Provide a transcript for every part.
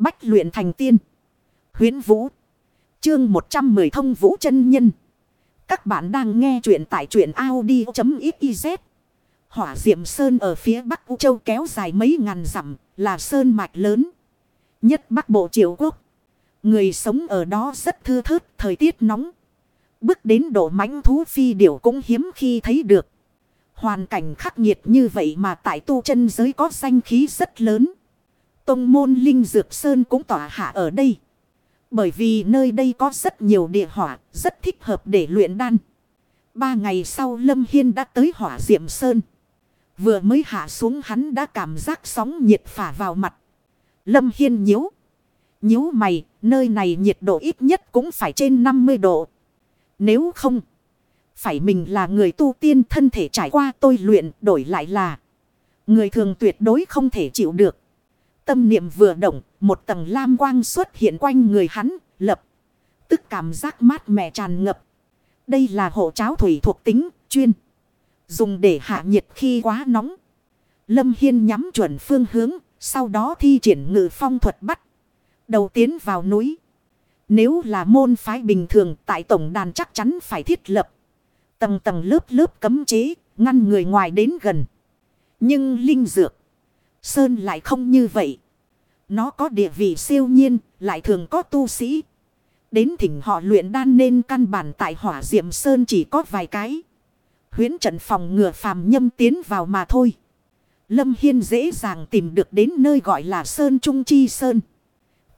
Bách luyện thành tiên. Huyến Vũ. Chương 110 thông vũ chân nhân. Các bạn đang nghe truyện tại truyện Audi.xyz. Hỏa Diệm Sơn ở phía Bắc U Châu kéo dài mấy ngàn dặm là sơn mạch lớn. Nhất Bắc Bộ triều Quốc. Người sống ở đó rất thưa thớt, thời tiết nóng. Bước đến độ mãnh thú phi điểu cũng hiếm khi thấy được. Hoàn cảnh khắc nghiệt như vậy mà tại tu chân giới có danh khí rất lớn. Tông môn Linh Dược Sơn cũng tỏa hạ ở đây. Bởi vì nơi đây có rất nhiều địa hỏa, rất thích hợp để luyện đan. Ba ngày sau Lâm Hiên đã tới hỏa Diệm Sơn. Vừa mới hạ xuống hắn đã cảm giác sóng nhiệt phả vào mặt. Lâm Hiên nhíu. Nhíu mày, nơi này nhiệt độ ít nhất cũng phải trên 50 độ. Nếu không, phải mình là người tu tiên thân thể trải qua tôi luyện đổi lại là. Người thường tuyệt đối không thể chịu được. Tâm niệm vừa động, một tầng lam quang xuất hiện quanh người hắn, lập. Tức cảm giác mát mẻ tràn ngập. Đây là hộ cháo thủy thuộc tính, chuyên. Dùng để hạ nhiệt khi quá nóng. Lâm Hiên nhắm chuẩn phương hướng, sau đó thi triển ngự phong thuật bắt. Đầu tiến vào núi. Nếu là môn phái bình thường tại tổng đàn chắc chắn phải thiết lập. Tầng tầng lớp lớp cấm chế, ngăn người ngoài đến gần. Nhưng linh dược. Sơn lại không như vậy. Nó có địa vị siêu nhiên, lại thường có tu sĩ. Đến thỉnh họ luyện đan nên căn bản tại hỏa diệm Sơn chỉ có vài cái. Huyến trận phòng ngừa phàm nhâm tiến vào mà thôi. Lâm Hiên dễ dàng tìm được đến nơi gọi là Sơn Trung Chi Sơn.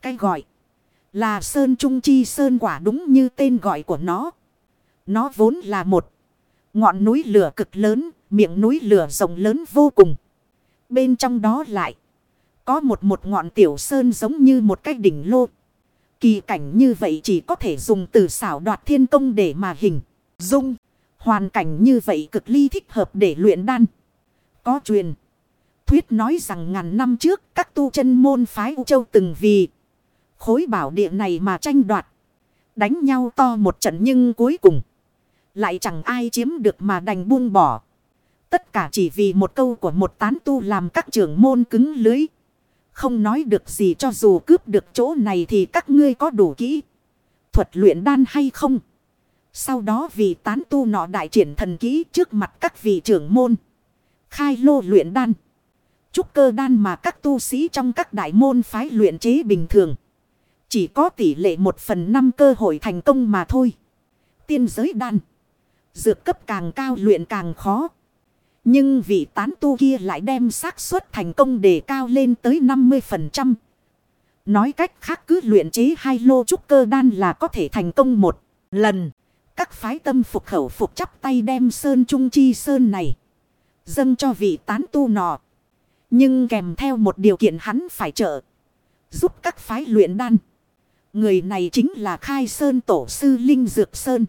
Cái gọi là Sơn Trung Chi Sơn quả đúng như tên gọi của nó. Nó vốn là một ngọn núi lửa cực lớn, miệng núi lửa rộng lớn vô cùng. Bên trong đó lại, có một một ngọn tiểu sơn giống như một cái đỉnh lô. Kỳ cảnh như vậy chỉ có thể dùng từ xảo đoạt thiên công để mà hình, dung. Hoàn cảnh như vậy cực ly thích hợp để luyện đan. Có truyền. Thuyết nói rằng ngàn năm trước, các tu chân môn phái U Châu từng vì khối bảo địa này mà tranh đoạt. Đánh nhau to một trận nhưng cuối cùng, lại chẳng ai chiếm được mà đành buông bỏ. Tất cả chỉ vì một câu của một tán tu làm các trưởng môn cứng lưới. Không nói được gì cho dù cướp được chỗ này thì các ngươi có đủ kỹ. Thuật luyện đan hay không? Sau đó vì tán tu nọ đại triển thần kỹ trước mặt các vị trưởng môn. Khai lô luyện đan. Trúc cơ đan mà các tu sĩ trong các đại môn phái luyện chế bình thường. Chỉ có tỷ lệ một phần năm cơ hội thành công mà thôi. Tiên giới đan. Dược cấp càng cao luyện càng khó. Nhưng vị tán tu kia lại đem xác suất thành công đề cao lên tới 50%. Nói cách khác cứ luyện chế hai lô trúc cơ đan là có thể thành công một lần. Các phái tâm phục khẩu phục chắp tay đem sơn trung chi sơn này. Dâng cho vị tán tu nọ. Nhưng kèm theo một điều kiện hắn phải trợ. Giúp các phái luyện đan. Người này chính là khai sơn tổ sư Linh Dược Sơn.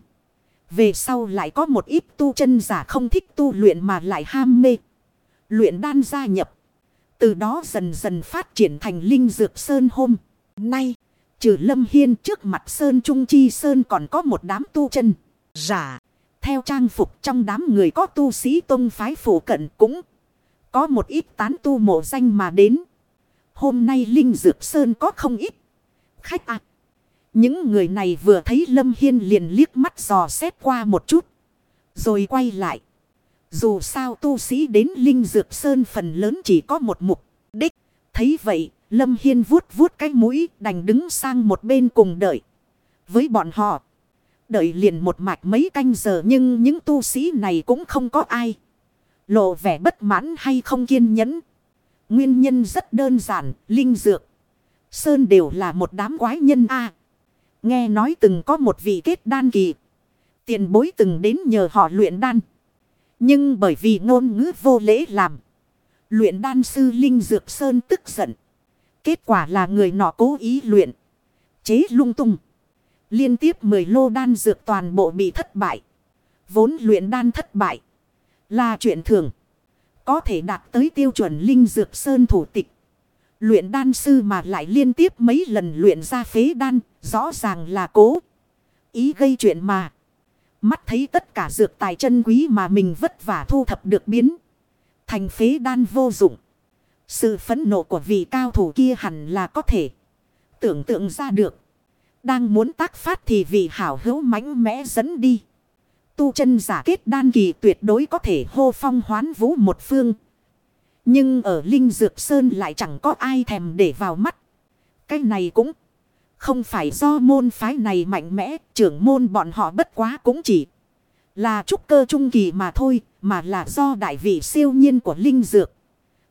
Về sau lại có một ít tu chân giả không thích tu luyện mà lại ham mê. Luyện đan gia nhập. Từ đó dần dần phát triển thành Linh Dược Sơn hôm. Nay, trừ Lâm Hiên trước mặt Sơn Trung Chi Sơn còn có một đám tu chân. Giả, theo trang phục trong đám người có tu sĩ tông phái phủ cận cũng có một ít tán tu mộ danh mà đến. Hôm nay Linh Dược Sơn có không ít. Khách ạ. Những người này vừa thấy Lâm Hiên liền liếc mắt dò xét qua một chút. Rồi quay lại. Dù sao tu sĩ đến Linh Dược Sơn phần lớn chỉ có một mục đích. Thấy vậy, Lâm Hiên vuốt vuốt cái mũi đành đứng sang một bên cùng đợi. Với bọn họ, đợi liền một mạch mấy canh giờ nhưng những tu sĩ này cũng không có ai. Lộ vẻ bất mãn hay không kiên nhẫn. Nguyên nhân rất đơn giản, Linh Dược. Sơn đều là một đám quái nhân a Nghe nói từng có một vị kết đan kỳ. Tiền bối từng đến nhờ họ luyện đan. Nhưng bởi vì ngôn ngữ vô lễ làm. Luyện đan sư Linh Dược Sơn tức giận. Kết quả là người nọ cố ý luyện. Chế lung tung. Liên tiếp 10 lô đan dược toàn bộ bị thất bại. Vốn luyện đan thất bại. Là chuyện thường. Có thể đạt tới tiêu chuẩn Linh Dược Sơn thủ tịch. Luyện đan sư mà lại liên tiếp mấy lần luyện ra phế đan, rõ ràng là cố. Ý gây chuyện mà. Mắt thấy tất cả dược tài chân quý mà mình vất vả thu thập được biến. Thành phế đan vô dụng. Sự phẫn nộ của vị cao thủ kia hẳn là có thể. Tưởng tượng ra được. Đang muốn tác phát thì vị hảo hữu mãnh mẽ dẫn đi. Tu chân giả kết đan kỳ tuyệt đối có thể hô phong hoán vũ một phương. Nhưng ở Linh Dược Sơn lại chẳng có ai thèm để vào mắt. Cái này cũng không phải do môn phái này mạnh mẽ. Trưởng môn bọn họ bất quá cũng chỉ là trúc cơ trung kỳ mà thôi. Mà là do đại vị siêu nhiên của Linh Dược.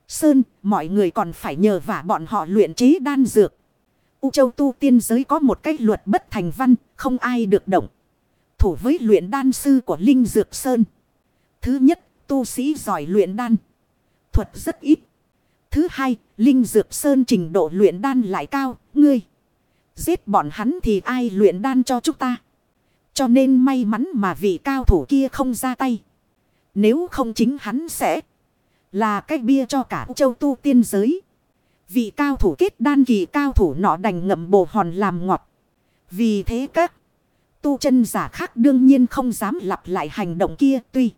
Sơn, mọi người còn phải nhờ vả bọn họ luyện chế đan dược. U châu tu tiên giới có một cách luật bất thành văn, không ai được động. Thủ với luyện đan sư của Linh Dược Sơn. Thứ nhất, tu sĩ giỏi luyện đan. Thuật rất ít. Thứ hai, Linh Dược Sơn trình độ luyện đan lại cao, ngươi. Giết bọn hắn thì ai luyện đan cho chúng ta. Cho nên may mắn mà vị cao thủ kia không ra tay. Nếu không chính hắn sẽ là cái bia cho cả châu tu tiên giới. Vị cao thủ kết đan kỳ cao thủ nọ đành ngậm bồ hòn làm ngọt. Vì thế các tu chân giả khác đương nhiên không dám lặp lại hành động kia tuy.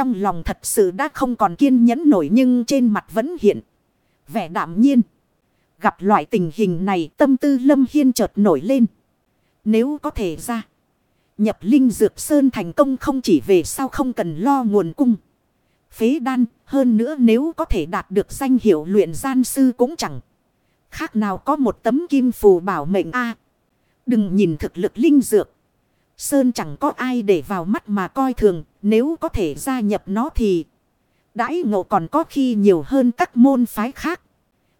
Trong lòng thật sự đã không còn kiên nhẫn nổi nhưng trên mặt vẫn hiện. Vẻ đảm nhiên. Gặp loại tình hình này, tâm tư lâm hiên chợt nổi lên. Nếu có thể ra. Nhập linh dược sơn thành công không chỉ về sau không cần lo nguồn cung. Phế đan, hơn nữa nếu có thể đạt được danh hiệu luyện gian sư cũng chẳng. Khác nào có một tấm kim phù bảo mệnh a Đừng nhìn thực lực linh dược. Sơn chẳng có ai để vào mắt mà coi thường. Nếu có thể gia nhập nó thì. Đãi ngộ còn có khi nhiều hơn các môn phái khác.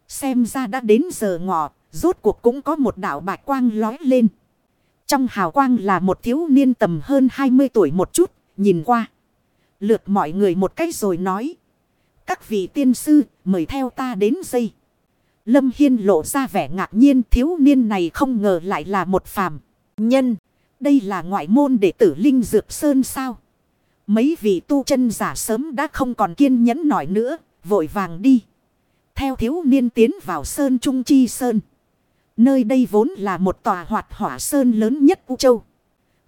Xem ra đã đến giờ ngọ. Rốt cuộc cũng có một đạo bạch quang lói lên. Trong hào quang là một thiếu niên tầm hơn 20 tuổi một chút. Nhìn qua. Lượt mọi người một cách rồi nói. Các vị tiên sư, mời theo ta đến dây. Lâm Hiên lộ ra vẻ ngạc nhiên, thiếu niên này không ngờ lại là một phàm nhân. Đây là ngoại môn đệ tử Linh Dược Sơn sao? Mấy vị tu chân giả sớm đã không còn kiên nhẫn nổi nữa, vội vàng đi. Theo thiếu niên tiến vào Sơn Trung Chi Sơn. Nơi đây vốn là một tòa hoạt hỏa Sơn lớn nhất U Châu.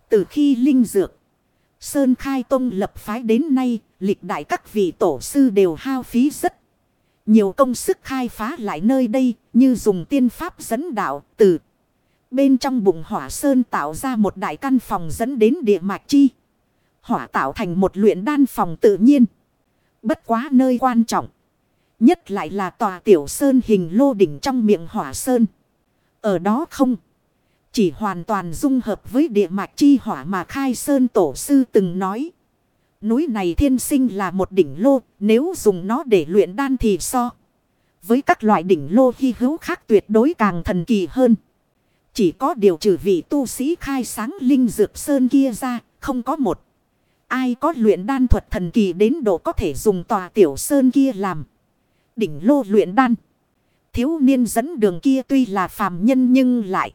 Từ khi Linh Dược Sơn Khai Tông lập phái đến nay, lịch đại các vị tổ sư đều hao phí rất nhiều công sức khai phá lại nơi đây, như dùng tiên pháp dẫn đạo từ bên trong bụng hỏa sơn tạo ra một đại căn phòng dẫn đến địa mạch chi. Hỏa tạo thành một luyện đan phòng tự nhiên. Bất quá nơi quan trọng. Nhất lại là tòa tiểu sơn hình lô đỉnh trong miệng hỏa sơn. Ở đó không. Chỉ hoàn toàn dung hợp với địa mạch chi hỏa mà khai sơn tổ sư từng nói. Núi này thiên sinh là một đỉnh lô, nếu dùng nó để luyện đan thì so. Với các loại đỉnh lô hy hữu khác tuyệt đối càng thần kỳ hơn. Chỉ có điều trừ vị tu sĩ khai sáng linh dược sơn kia ra, không có một. Ai có luyện đan thuật thần kỳ đến độ có thể dùng tòa tiểu sơn kia làm. Đỉnh lô luyện đan. Thiếu niên dẫn đường kia tuy là phàm nhân nhưng lại.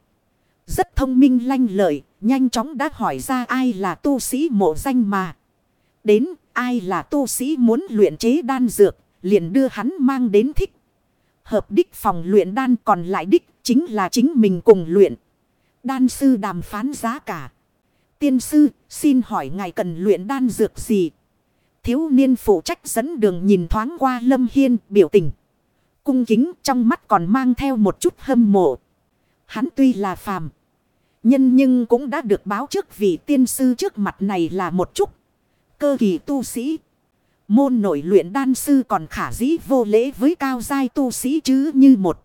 Rất thông minh lanh lợi, nhanh chóng đã hỏi ra ai là tu sĩ mộ danh mà. Đến ai là tu sĩ muốn luyện chế đan dược, liền đưa hắn mang đến thích. Hợp đích phòng luyện đan còn lại đích chính là chính mình cùng luyện. Đan sư đàm phán giá cả. Tiên sư, xin hỏi ngài cần luyện đan dược gì? Thiếu niên phụ trách dẫn đường nhìn thoáng qua Lâm Hiên biểu tình. Cung kính trong mắt còn mang theo một chút hâm mộ. Hắn tuy là phàm. Nhân nhưng cũng đã được báo trước vì tiên sư trước mặt này là một chút. Cơ kỳ tu sĩ. Môn nội luyện đan sư còn khả dĩ vô lễ với cao giai tu sĩ chứ như một.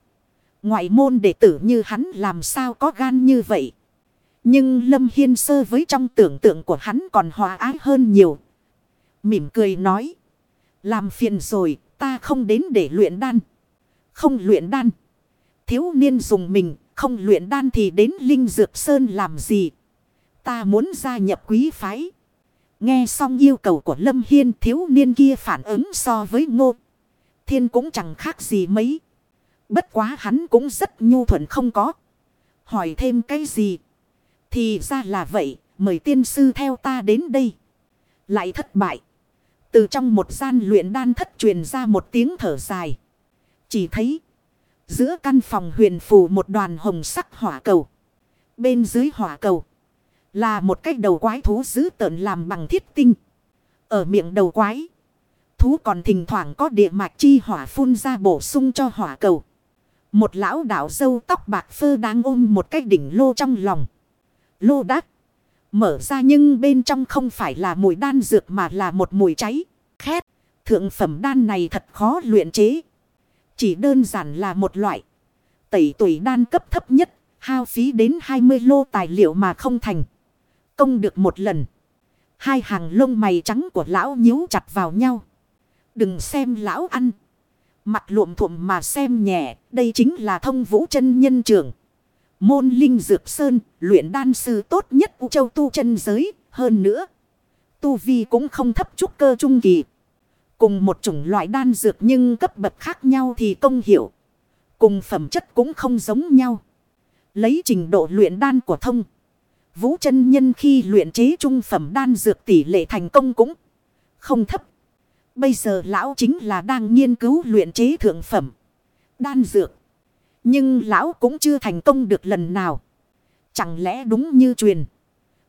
Ngoại môn đệ tử như hắn làm sao có gan như vậy. Nhưng Lâm Hiên sơ với trong tưởng tượng của hắn còn hòa ái hơn nhiều. Mỉm cười nói. Làm phiền rồi, ta không đến để luyện đan. Không luyện đan. Thiếu niên dùng mình, không luyện đan thì đến Linh Dược Sơn làm gì. Ta muốn gia nhập quý phái. Nghe xong yêu cầu của Lâm Hiên, thiếu niên kia phản ứng so với ngô. Thiên cũng chẳng khác gì mấy. Bất quá hắn cũng rất nhu thuận không có. Hỏi thêm cái gì. Thì ra là vậy. Mời tiên sư theo ta đến đây. Lại thất bại. Từ trong một gian luyện đan thất truyền ra một tiếng thở dài. Chỉ thấy. Giữa căn phòng huyền phù một đoàn hồng sắc hỏa cầu. Bên dưới hỏa cầu. Là một cái đầu quái thú dữ tợn làm bằng thiết tinh. Ở miệng đầu quái. Thú còn thỉnh thoảng có địa mạch chi hỏa phun ra bổ sung cho hỏa cầu. Một lão đạo dâu tóc bạc phơ đang ôm một cái đỉnh lô trong lòng. Lô đắc Mở ra nhưng bên trong không phải là mùi đan dược mà là một mùi cháy. Khét. Thượng phẩm đan này thật khó luyện chế. Chỉ đơn giản là một loại. Tẩy tuổi đan cấp thấp nhất. Hao phí đến 20 lô tài liệu mà không thành. Công được một lần. Hai hàng lông mày trắng của lão nhíu chặt vào nhau. Đừng xem lão ăn. Mặt luộm thuộm mà xem nhẹ. Đây chính là thông vũ chân nhân trưởng. Môn linh dược sơn. Luyện đan sư tốt nhất U châu tu chân giới. Hơn nữa. Tu vi cũng không thấp chút cơ trung kỳ. Cùng một chủng loại đan dược nhưng cấp bậc khác nhau thì công hiệu. Cùng phẩm chất cũng không giống nhau. Lấy trình độ luyện đan của thông. Vũ chân nhân khi luyện chế trung phẩm đan dược tỷ lệ thành công cũng không thấp. Bây giờ lão chính là đang nghiên cứu luyện chế thượng phẩm đan dược. Nhưng lão cũng chưa thành công được lần nào. Chẳng lẽ đúng như truyền.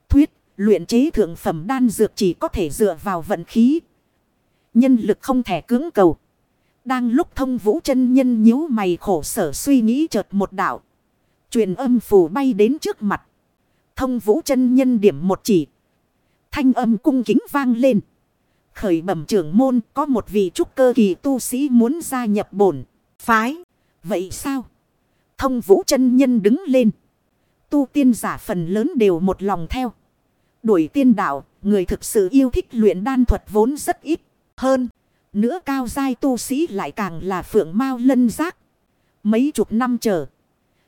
Thuyết, luyện chế thượng phẩm đan dược chỉ có thể dựa vào vận khí. Nhân lực không thể cưỡng cầu. Đang lúc thông vũ chân nhân nhíu mày khổ sở suy nghĩ chợt một đạo. Truyền âm phù bay đến trước mặt. Thông vũ chân nhân điểm một chỉ. Thanh âm cung kính vang lên. Khởi bẩm trưởng môn có một vị trúc cơ kỳ tu sĩ muốn gia nhập bổn. Phái. Vậy sao? Thông vũ chân nhân đứng lên. Tu tiên giả phần lớn đều một lòng theo. Đuổi tiên đạo, người thực sự yêu thích luyện đan thuật vốn rất ít. Hơn, nữa cao giai tu sĩ lại càng là phượng mau lân giác. Mấy chục năm chờ.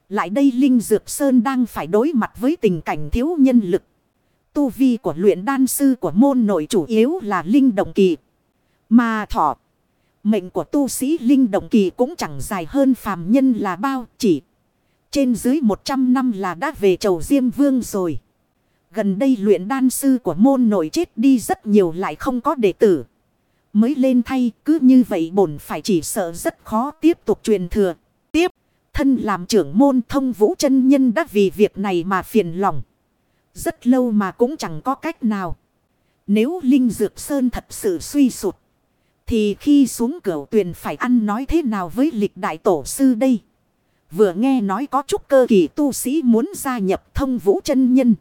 Lại đây Linh Dược Sơn đang phải đối mặt với tình cảnh thiếu nhân lực. Tu vi của luyện đan sư của môn nội chủ yếu là Linh Động Kỳ. Mà thọ. Mệnh của tu sĩ Linh Động Kỳ cũng chẳng dài hơn phàm nhân là bao. Chỉ trên dưới 100 năm là đã về chầu Diêm Vương rồi. Gần đây luyện đan sư của môn nội chết đi rất nhiều lại không có đệ tử. Mới lên thay, cứ như vậy bổn phải chỉ sợ rất khó tiếp tục truyền thừa. Tiếp. Thân làm trưởng môn thông vũ chân nhân đã vì việc này mà phiền lòng. Rất lâu mà cũng chẳng có cách nào. Nếu Linh Dược Sơn thật sự suy sụt. Thì khi xuống cửa tuyền phải ăn nói thế nào với lịch đại tổ sư đây? Vừa nghe nói có chút cơ kỳ tu sĩ muốn gia nhập thông vũ chân nhân.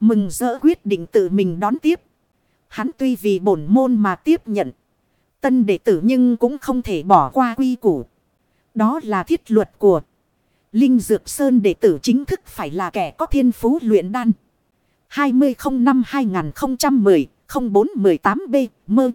Mừng rỡ quyết định tự mình đón tiếp. Hắn tuy vì bổn môn mà tiếp nhận. Tân đệ tử nhưng cũng không thể bỏ qua quy củ. Đó là thiết luật của Linh Dược Sơn đệ tử chính thức phải là kẻ có thiên phú luyện đan. 2005-2010-04-18B Mơ